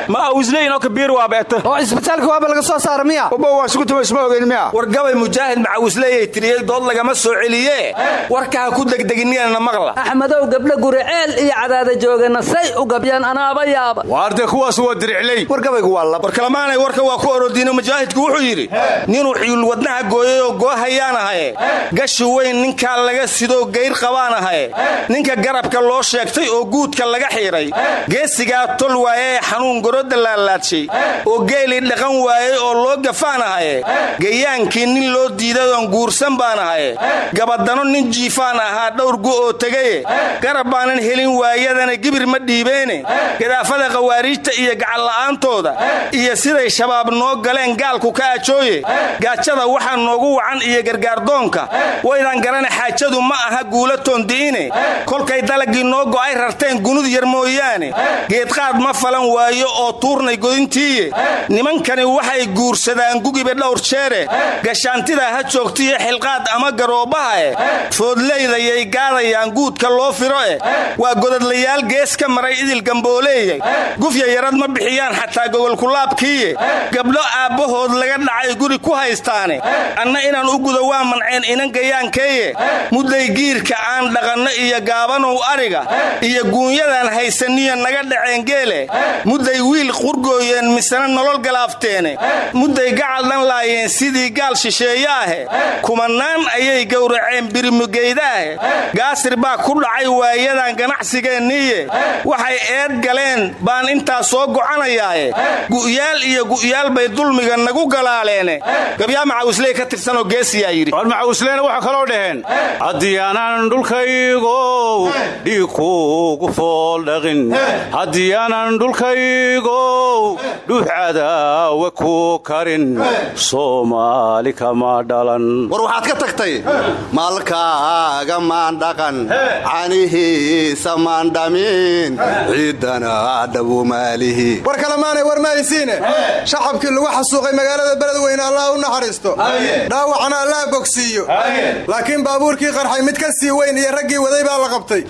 Ma awisleynoo kabiir waa beeta oo isbitaalka waaba laga soo saara miya uba waa sugu tuma isma ogeyn miya war gabay mujaahid macawisleyay tiriyey dood lagama soo celiye warkaa ku degdeginiyana maqla. Axmedow gabdha guriceel iyo cadaada joogana say u gabyaan anaaba yaaba. Waarde kuwaas waa diricley war gabaygu waa lab. War kalamaanay warka waa ku orodiino mujaahidku wuxuu yidhi ninuu wadnaha gooyayoo goohayaan ahaye gashi weyn ninkaa laga sidoo gayr qabaan ahaye ninka garabka loo sheegtay oo guudka laga xiidhay geesigaa tol waaye ee xanuun gorodda laalaadshay oo geelii dhaqan waayey oo loo gafaan ahaye gayaankii nin loo diidayoon guursan baan ahaye gabadano nin jiifaan ahaa dhowr gu oo tegaye garab baanan helin waayadana gibir ma dhiibeene. Gadaafada khawaariijta iyo gacalla'aantooda iyo siday shabaab noo galeen gaalku ka ajooye. Gaajada waxaa noogu wacan iyo gargaardoonka. Waydaan garana xaajadu ma aha guula toondi'ine. Kolkay dalagii noo go'ay rarteen gunud yar mooyaane. Geedqaad ma falan waayo oo tuurnay godintiiye nimankani waxay guursadaan gugiba dhowr jeere. Gashaantidaa ha joogtiyo xilqaad ama garoobahae foodleydayay gaadayaan guudka loo firo eh waa godadlayaal gees ka maray idil gambooleeye gufya yarad ma bixiyaan xataa gogolkulaabkiiye gabdho aabbahood laga dhacay guri ku haystaane anna inaan u gudo waa manceen inan gayaankeeye mudday giirka aan dhaqanno iyo gaabanow ariga iyo guunyadaan haysaniyo naga dhaceen geele. Mudday wiil qurgooyeen misena nolol galaafteene. Mudday gacal dhan laayeen sidii gaal shisheeye ahe kumanaan ayay gowraceen birimugeydahe gaasir baa ku dhacay waayadan ganacsigeenniiye waxay eed galeen baan intaa soo gocanayaaye gu'yaal iyo gu'yaal bay dulmiga nagu galaaleene macawisley ka tirsanoo geesiyaa yidhi. War macawisleyna waxaa kaloo dhaheen. Haddii aanan dhulkaygow dhiig kuugu fooldhaqin haddii aanan dhulkaygow dhuux cadaawe ku karin. Soomaali kama dhalan. War waxaad ka tagtay? Maalkaaga maan dhaqan. Canihiisa maan dhamin. Ciidana dhabumaalihi war kalemaanay war mahaysiine shacabkii lagu xasuuqay magaalada beledweyne allah u naxariisto dhaawacna allah bogsiiyo. Laakiin baabuurkii qarxay mid ka sii weyn iyo raggii waday baa la qabtay.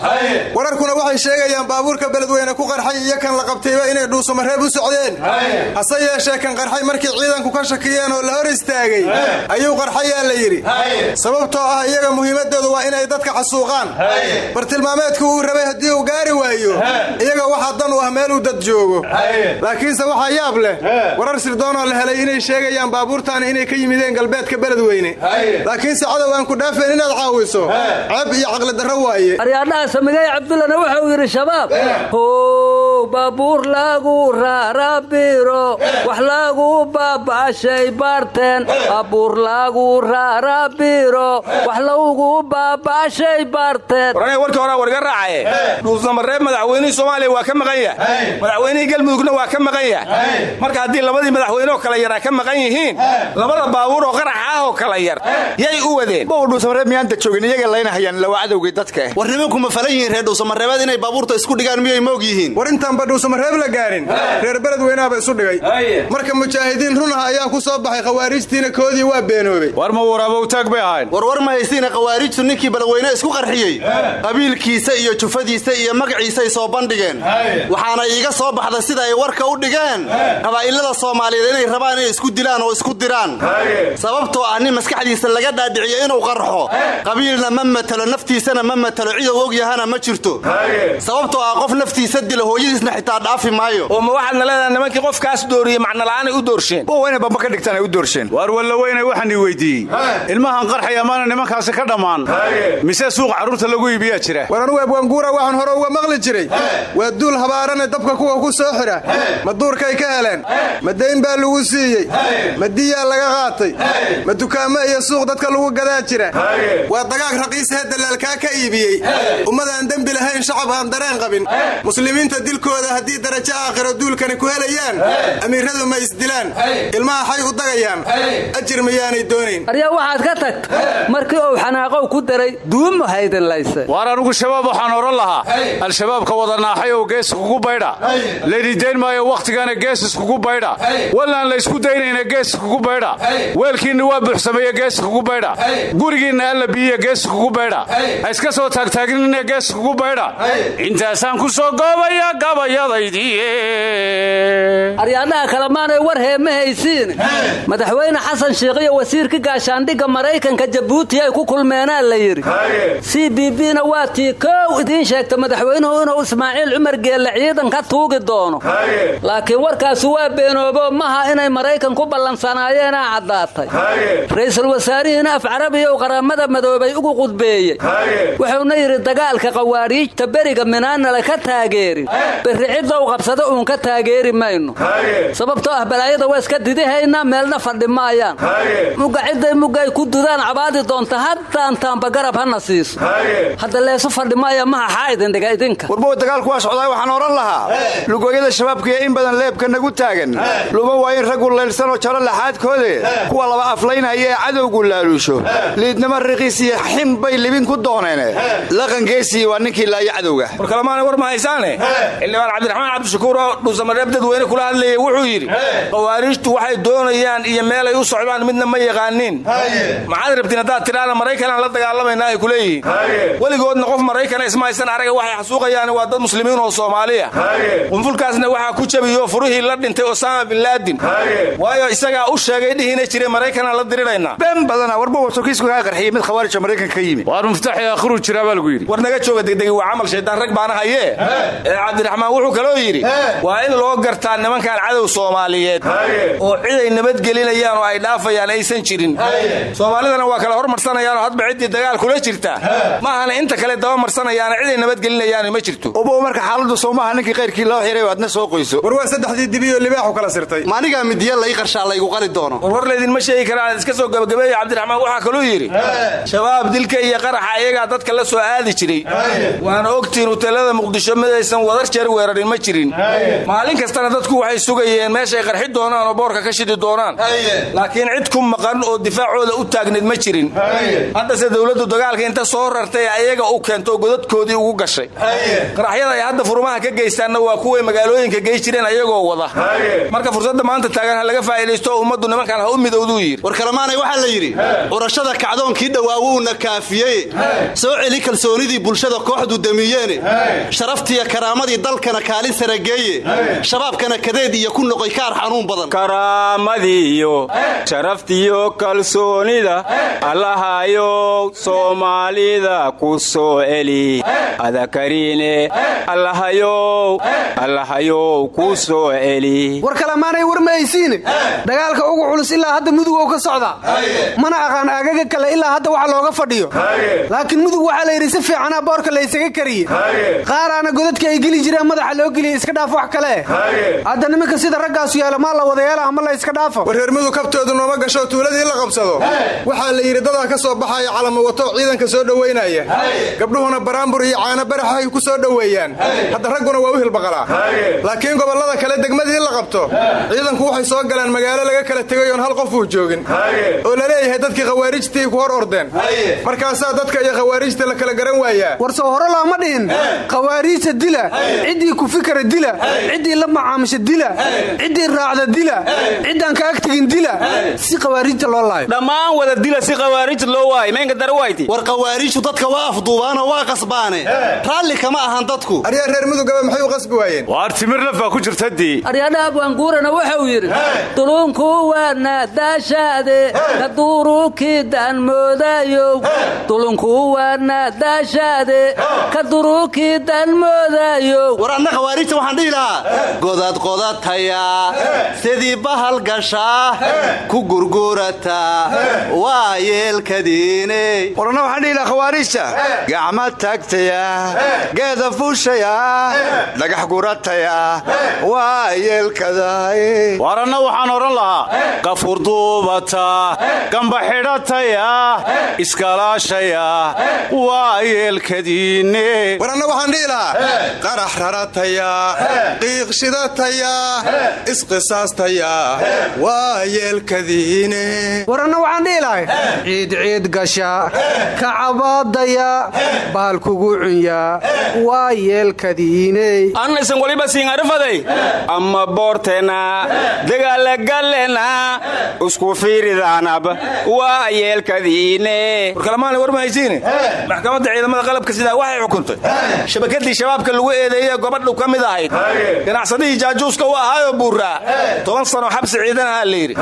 Wararkuna waxay sheegayaan baabuurka beledweyne ku qarxay iyo kan la qabtayba inay dhuusamareeb u socdeen. Hase yeeshee kan qarxay markii ciidanku ka shakiyeen oo la hor istaagay ayuu qarxayaa la yidhi. Sababtoo ah iyaga muhiimadoodu waa inay dadka xasuuqaan. Bartilmaameedku uu rabay haddii uu gaari waayo iyaga waxaa dan u ah meeluu dad joogo. Laakiinse waxaa yaab leh. Warar sirdoonoo la helay inay sheegayaan baabuurtaani inay ka yimideen galbeedka beledweyne laakiinse cadow aan ku dhaafeen inaad caawiso. Ceeb iyo caqlidarro waaye. Aryaadhaha samigay cabdullana wuxuu yidhi shabaab. How baabuur lagu raarabiro. Wax lagu baaba'shay baarteen. Baabuur lagu raarabiro. Wax lagu baaba'shay baarteen. Waraniga warkii horaa warga raacaye dhuusamareeb madaxweynihii soomaaliya waa ka maqan yahay. Madaxweynihii galmudugna waa ka maqan yahay. Marka haddii labadii madaxweyneoo kala yaraa ka maqan yihiin labada baabuur oo qarax ah kala yar. Yay u wadeen. Dhuusamareeb miyaanta joogin? Iyaga layna hayaan lawa cadowgii dadka. War nimanku ma falan yihiin reer dhuusamareebeed inay baabuurta isku dhigaan miyay moog yihiin? War intaanba dhuusamareeb la gaarin. Reer beledweynaaba isu dhigay. Marka mujaahidiin runaha ayaa ku soo baxay khawaariijtiina koodii waa beenoobay. War ma waraabowtaag bay ahayn. Warwar ma haysiina khawaarijtu ninkii beledweyne isku qarxiyey. Qabiilkiisa iyo jufadiisa iyo magaciisay soo bandhigeen. Waxaana iiga soo baxda sida ay warka u dhigeen. Qabaa'ilada soomaaliyeed inay rabaan inay isku dilaan oo isku diraan sababtoo ah nin maskaxdiisa laga dhaadhiciyo inuu qarxo. Qabiilna ma matalo naftiisana ma matalo cidou ogyahana ma jirto. Sababtoo ah qof naftiisa dila hooyadiisna xitaa dhaafi maayo. Oo ma waxaadna leedaha nimankii qofkaas dooriye macnola'aanay u doorsheen wayna bamba ka dhigtaan ay u doorsheen waar walla weynay waxaan ii weydiiyey. Ilmahan qarxaya maana nimankaasi ka dhammaan. Mise suuq carruurta lagu iibiyaa jira? War anugu abwaanguura waxaan hore uga maqli jiray. Waa duul habaarane dabka kuwa ku soo xidha ma duurkay ka heleen? Ma dayn baa lagu siiyey? Ma diyaa laga qaatay ma dukaamo iyo suuq dadka lagu gadaa jira. Waa dagaag raqiisahee dalaalkaa ka iibiyey. Ummadaan dembi lahayn shacab aan dareen qabin. Muslimiinta dilkooda haddii darajo aakhiro duulkani ku helayaan amiiradu ma isdilaan. Ilmaha xay u dagayaan. Ajir miyaanay doonayn. Aryaa waxaad ka tagta markii uu xanaaqow ku daray duuma haydin layse. Waar anugu shabaab waxaan odhan lahaa. Al-shabaabka wada naaxay oo gees iskugu baydha laydidayn maayo wakhtigana gees iskugu baydha wallaan la ysku daynayna gees iskugu baydha weelkiinna waa buuxsameeye gees iskugu baydha gurigiinna alla biyiya gees iskugu baydha ha iska soo taagtaagnina gees iskugu baydha intaasaan ku soo goobaya gabayadaydii aryaadhaha kalemaanay war heema haysiin madaxweyne xasan sheikh iyo wasiirka gaashaandhigga maraykanka jabuuti ay ku kulmeenaa la yidhi. C b b na waa tii kow. Idiin sheegta madaxweynuhu inuu ismaaciil cumar geelle ciidan ka tuugi doono. Laakiin warkaasu waa beenoobo. Maha inay maraykan ku ballansanaayeenaa caddaatay ra'iisul wasaarihiina af carabiyow qaramada madoobay ugu qudbeeyey. Wuxuuna yidhi dagaalka qawaariijta beriga minaanala ka taageerin berri ciddow qabsada uun ka taageeri mayno. Sababtoo ah balaayada waa iska didihaynaa meelna fadhi maayaan mugga cidday muggay ku dudaan cabaadi doonta haddaan taambagarab hana siiso. Hadda leesu fadhi maaya maha xaa idindhiga idinka. Warbow dagaalku waa socdaay waxaan odhan lahaa. Lugooyada shabaabkaiyo in badan leebka nagu taagan. Luma waa in raggu laylsanoo jaro laxaadkoode kuwa laba aflaynaya ee cadowgu laaluusho. Liidnimo riqiis iyo bay libin ku dooneene. Laqangeesii waa ninkii laayo cadowga. War kalemaana war ma haysaane? Xildhibaan cabdiraxmaan cabdishakuur oo dhuusamareeb dadweyne kula hadlayay wuxuu yidhi qawaariijtu waxay doonayaan iyo meelay u socdaan midna ma yaqaaniin. Maxaad rabtiin haddaad tidhaana maraykanaan la dagaalamaynaa ay ku leeyihiin? Weligoodna qof maraykana isma haysan araga waxay xasuuqayaan waa dad muslimiin oo soomaaliya. Qunfulkaasna waxaa ku jabiyo furihii la dhintay osama bin laadin waayo isagaa u sheegay dhihiina jiray maraykanaan la diriraynaa been badana warba warsokiisku kaa qarxiyey mid khawaarija maraykanka ka yimi waar muftax aakhiru jiraa baa lagu yidhi. War naga jooga degdegi waa camal shaydaan rag baana hayee ee cabdiraxmaan wuxuu kaloo yidhi waa in loo gartaa nimankan cadow soomaaliyeed oo ciday nabadgelinayaan oo ay dhaafayaan aysan jirin. Soomaalidana waa kala hormarsanayaanoo hadba ciddii dagaal kula jirta. Maahana inta kale dabamarsanayaan ciday nabadgelinayaan ma jirto. Ubow marka xaaladdu soomaha ninkii kayrkii loo xiray waadna soo qoyso. War waa saddexdii dibiyo libaaxu kala sirtay. Maanigaa midiya lai qarshaa laygu qali doono laydinma sheegi karaan iska soo gabagabeeya cabdiraxmaan waxaa kaluu yidhi shabaab dilka iyo qaraxa iyagaa dadka la soo aadi jiray. Waana ogtiin huteelada muqdisho midaysan wadar jeer weerarin ma jirin. Maalin kastana dadku waxay sugayeen meeshay qarxi doonaan oo boorka ka shidi doonaan. Laakiin cid ku maqan oo difaacooda u taagneed ma jirin. Haddase dowladdu dagaalka inta soo rartay ayaga u keento godadkoodii ugu gashay. Qaraxyada ay hadda furumaha ka geystaanna waa kuway magaalooyinka gey jireen ayagoo wada. Marka fursadda maanta taagan ha laga faa'iidaysto ummaddu nimankan ha u midowduu yidhi. War kalemaanay waxaa la yidhi curashada kacdoonkii dhowaawouna kaafiyey. Soo celi kalsoonidii bulshada kooxdu damiyeene sharaftiiyo karaamadii dalkana kaalin sarageeye. Shabaabkana kadeed iyo ku noqoy kaar xanuun badan. Karaamadiiyo sharaftiyo kalsoonida. Allahayow soomaalida ku soo celi adakariine allahayow allahayow ku soo celi war kalemaanay dagaalka ugu culus ilaa hadda mudugow ka socda. Mana aqaan aagaga kale ilaa hadda waxa looga fadhiyo. Laakiin mudug waxaa la yidhi si fiicanaa boorka laysaga kariye. Qaaraana godadka ay geli jireen madaxa loo geliya iska dhaaf wax kale. Hadda niminka sida raggaasu yeelo maa la wada yeela ama la iska dhaafo. War reer mudug kabtoodu nooma gasho tuuladii la qabsado. Waxaa la yidhi dadaa ka soo baxaya calamo wato ciidanka soo dhowaynaya gabdhuhuna baraambur iyo caano baraxahay ku soo dhoweeyaan. Hadda ragguna waa u hilbaqalaa. Laakiin gobollada kale degmadii la qabto ciidanku waxay soo galaan magaalo laga kala tegay oon hal qof uu joogin. Oo la leeyahay dadkii khawaarijtii ku hor ordeen. Markaasaa dadka iyo khawaarijta la kala garan waayaa. War soo hore looma dhihin. Khawaariijta dila. Ciddii ku fikara dila. Ciddii la macaamisha dila. Ciddii raacda dila. Ciddaan ka agtegin dila. Si khawaarijta loo laayo. Dhammaan wada dila si khawaarijta loo waayo. Maynka darawayti war khawaariijtu dadka waa afduubaanoo waa qasbaane. Raalli kama ahan dadku. Aryaa reer mudugaba maxay u qasbi waayeen? Waar timir ku jirta dii aryadhaha abwaanguurana wuxuu yidhi dulunku waana daashaade ka duruukii daan moodayow dulunku waana daashaade ka duruukii daan moodayow war anna khawaarijta waxaan dhihi lahaa. Godad qodataya sidii bahal gashaa ku gurgurataa waa yeelkadiine warana waxaan dhihi lahaa khawaarijta. Gacma taagtaya geeda fuushaya dhagax gurataya waa yeelkadaay waranna waxaan odhan lahaa duubata gamba xidhataya iskalaashaya waa yeelkadiinne war anna waxaan dhihi lahaa qarax rarataya qiiq shidataya isqisaastaya waa yeelkadiine war anna waxaan dhihi lahay ciid ciid gasha kacabaadaya bahal kugu cunya waa yeelkadiiney annaysan waliba siinarifaday ama boorteenna dagaalagallena isku fiiridaanab waa yeelkadiine. Warkalamaana war mahaysiine maxkamadda ciidamada qalabka sidaa waxay xukuntay. Shabakadii shabaabka lagu eedeeye gobadhu ka mid ahayd. Ganacsadihii jaajuuska u ahaayoo buuraa toban sano xabsi ciidan ahaa la yidhi.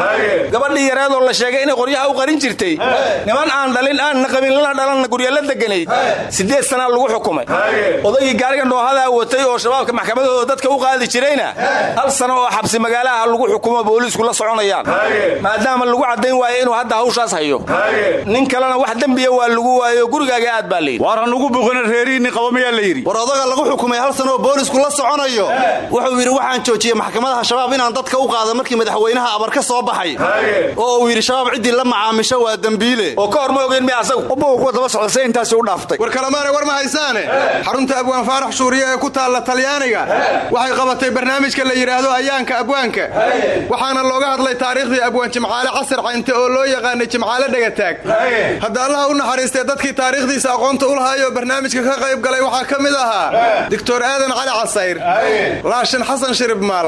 Gabadhii yareedoo la sheegay inay qoryaha u qarin jirtay. Niman aan dhalin aanna qabin lana dhalanna gurya la deganayd. Siddeed sanaa lagu xukumay. Odaygii gaariga noohadaa watay oo shabaabka maxkamadahooda dadka u qaadi jirayna hal sano oo xabsi magaalaha lagu xukumo booliisku la soconayaan maadaama lagu caddayn waayo inuu hadda hawshaas hayo. Nin kalena wax dembiya waa lagu waayo gurigaaga aad baa layidhi waar hanugu buuqina reerihiinni qaba mayaa la yidhi. War odaga lagu xukumay hal sano oo boolisku la soconayo. Wuxuu yidhi waxaan joojiyey maxkamadaha shabaab inaan dadka u qaado markii madaxweynaha abar ka soo baxay. Oo uu yidhi shabaab ciddii la macaamisho waa dembiile. Oo ka hor ma ogeyn mi asagu? Ubuga daba socdasay intaasi u dhaaftay. War kalamaane war ma haysaane? Xarunta abwaan faarax shuuriye ee ku taalla talyaaniga. Waxay qabatay barnaamijka la yidhaahdo ayaanka abwaanka. Waxaana looga hadlay taariikhdii abwaan jimcaale casar caynte oo loo yaqaanay jimcaale dhegataag hadda allaha u naxariistee dadkii taariikhdiisa aqoonta u lahaayoo barnaamijka ka qayb galay waxaa ka mid ahaa doctor aadan cali casayr laashin xasan shiribmaal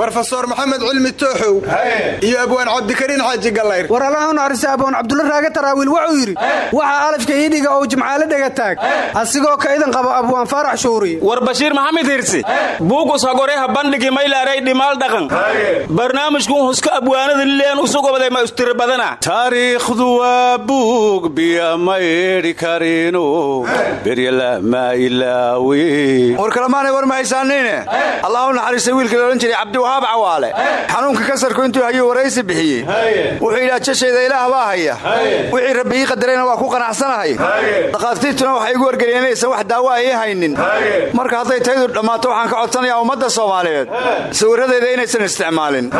brofesor maxamed cilmi tooxow iyo abwaan cabdikariin xaaji gallayr war allaha u naxariista abwaan cabdulla raage taraawiil wuxuu yidhi waxaa alifka iidhiga ou jimcaale dhegataag asigoo ka idan qabo abwaan faarax shuuriye war bashiir maxamed hirsi buugus hagoreha bandhigi maylaaray dhimaal dhaqan. Barnaamijkun huska abwaanada lileen ma taariikhdu waa buug biya maydhi karinu beryalama ilaawi. War kalamaanay war ma haysaaniine allah u naxariistay wiilkii loodhan jiray cabdiwahaab cawaale. Xanuunka kasarku intuu hayuu waraysi bixiyey. Wuxuu yidhi ajashayda ilaah baa haya. Wixii rabbi ii qadarayna waa ku qanacsanahay. Dhakhaatiirtuna waxay igu wargeliyeen inaysan wax daawa ii haynin. Marka hadday taydu dhammaato waxaan ka codsanayaa ummadda soomaaliyeed. Sawirradeeda inaysan isticmaalin.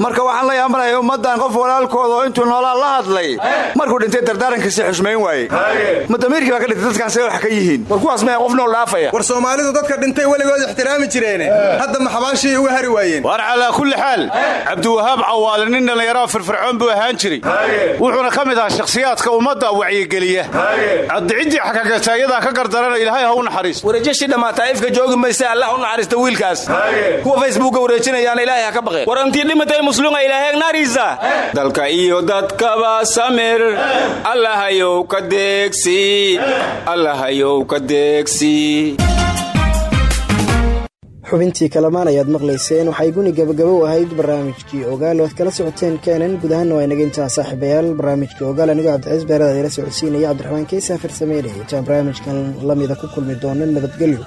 Marka waxaan la yaabanahay ummaddan qof walaalkooda oo intuu noolaa la hadlay markuu dhintay dardaarankiisi xushmayn waayey madamiirkii baa ka dhintay dadkaan say wax ka yihiin? War kuwaas maya qof nool dhaafaya. War soomaalidu dadka dhintay weligood ixtiraami jireene. Hadda maxabaashii uga hari waayeen. Waar calaa kulli xaal. Cabdiwahaab cawaale nin dhallinyaraha firfircoon buu ahaan jiray. Wuxuuna ka mid ahaa shakhsiyaadka ummadda wacyigeliya. Cadiciddii xakagatayadaa ka gardarana ilaahay ha u naxariisto wareejashii dhammaataa ifka joogi maysa allah u naxariista wiilkaas. Kuwa facebooka wareejinayaana ilaahay ha ka baqeen war antii dhimatay muslunga ilaaheeg naariisa dalka iyo dadkaba samir allahayow ka deegsi. Allahayow ka deegsi. Xubintii kalamaan ayaad maqlayseen waxay guni gabagabo ahayd barnaamijkii ogaal. Oad kala socoteen keenan guud ahaanna waa inaga intaa saaxiibayaal. Barnaamijkii ogaal anigoo cabdiciis beerada ila socodsiinaya. Cabdiraxmaan keysa farsameynaya intaan barnaamijkan lamida ku kulmi doono nabadgelyo